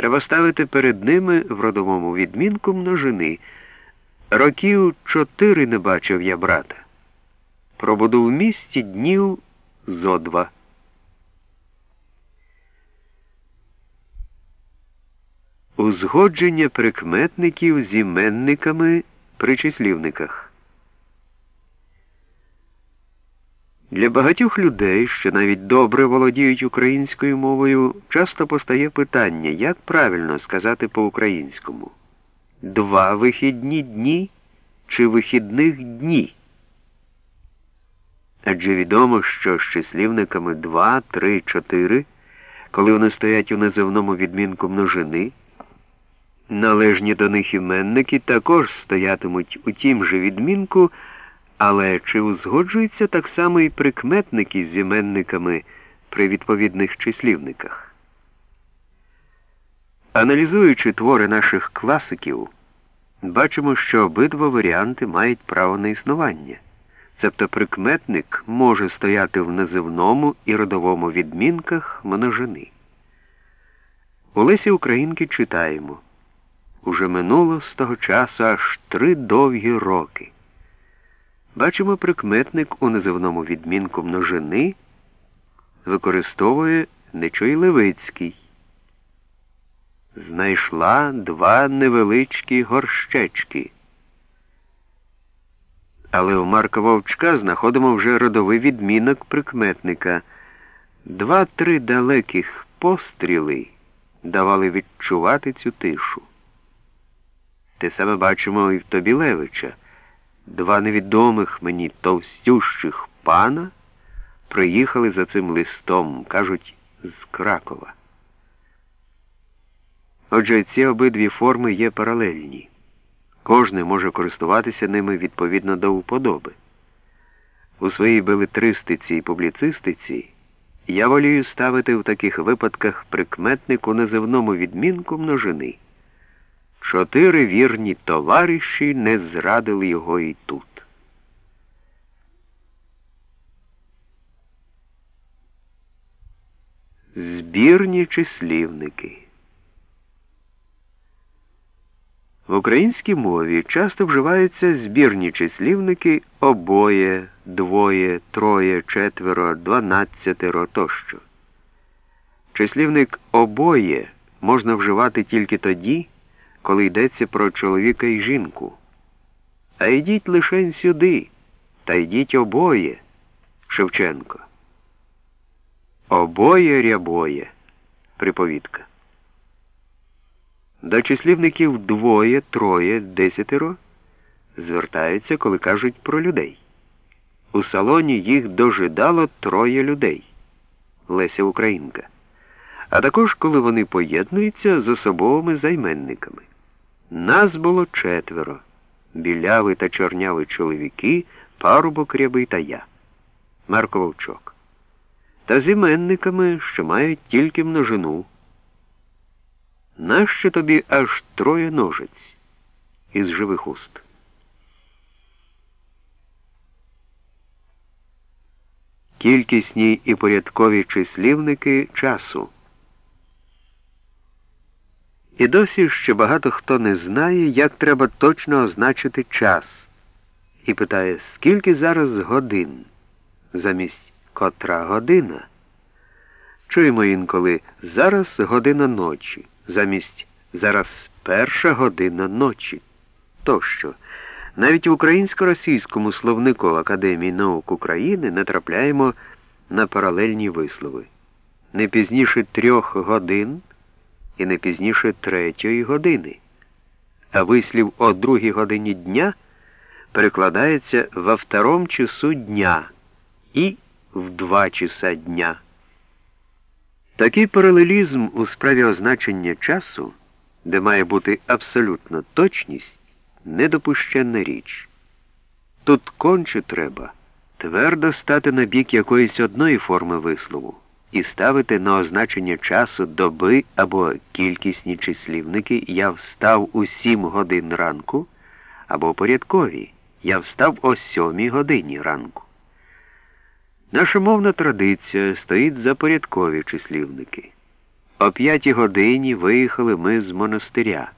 Треба ставити перед ними в родовому відмінку множини. Років чотири не бачив я брата. Пробуду в місті днів зо два. Узгодження прикметників з іменниками при числівниках. Для багатьох людей, що навіть добре володіють українською мовою, часто постає питання, як правильно сказати по-українському два вихідні дні чи вихідних дні. Адже відомо, що з числівниками 2, 3, 4, коли вони стоять у називному відмінку множини, належні до них іменники також стоятимуть у тім же відмінку, але чи узгоджуються так само і прикметники з іменниками при відповідних числівниках? Аналізуючи твори наших класиків, бачимо, що обидва варіанти мають право на існування. Цебто прикметник може стояти в називному і родовому відмінках множини. У Лесі Українки читаємо Уже минуло з того часу аж три довгі роки. Бачимо, прикметник у називному відмінку множини використовує Нечой Левицький. Знайшла два невеличкі горщечки. Але у Марка Вовчка знаходимо вже родовий відмінок прикметника. Два-три далеких постріли давали відчувати цю тишу. Те саме бачимо і в Тобілевича. Два невідомих мені товстющих пана приїхали за цим листом, кажуть, з Кракова. Отже, ці обидві форми є паралельні. Кожний може користуватися ними відповідно до уподоби. У своїй белетристиці і публіцистиці я волію ставити в таких випадках прикметник у називному відмінку множини. Чотири вірні товариші не зрадили його і тут. Збірні числівники В українській мові часто вживаються збірні числівники обоє, двоє, троє, четверо, дванадцятеро тощо. Числівник обоє можна вживати тільки тоді, коли йдеться про чоловіка і жінку. А йдіть лишень сюди, та йдіть обоє, Шевченко. Обоє рябоє. Приповідка. До числівників двоє, троє, десятеро звертаються, коли кажуть про людей. У салоні їх дожидало троє людей Леся Українка. А також коли вони поєднуються з особовими займенниками. Нас було четверо біляви та чорняви чоловіки, парубок рябий та я. Марко Вовчок. Та з іменниками, що мають тільки множину. Нащо тобі аж троє ножиць із живих уст? Кількісні і порядкові числівники часу. І досі ще багато хто не знає, як треба точно означити час, і питає, скільки зараз годин замість котра година. Чуємо інколи зараз година ночі замість зараз перша година ночі. Тощо, навіть в українсько-російському словнику Академії наук України натрапляємо на паралельні вислови. Не пізніше трьох годин і не пізніше третьої години. А вислів о другій годині дня перекладається во втором часу дня і в два часа дня. Такий паралелізм у справі означення часу, де має бути абсолютна точність, недопущенна річ. Тут конче треба твердо стати на бік якоїсь одної форми вислову і ставити на означення часу доби або кількісні числівники Я встав у сім годин ранку або порядкові Я встав о сьомій годині ранку. Наша мовна традиція стоїть за порядкові числівники. О п'ятій годині виїхали ми з монастиря.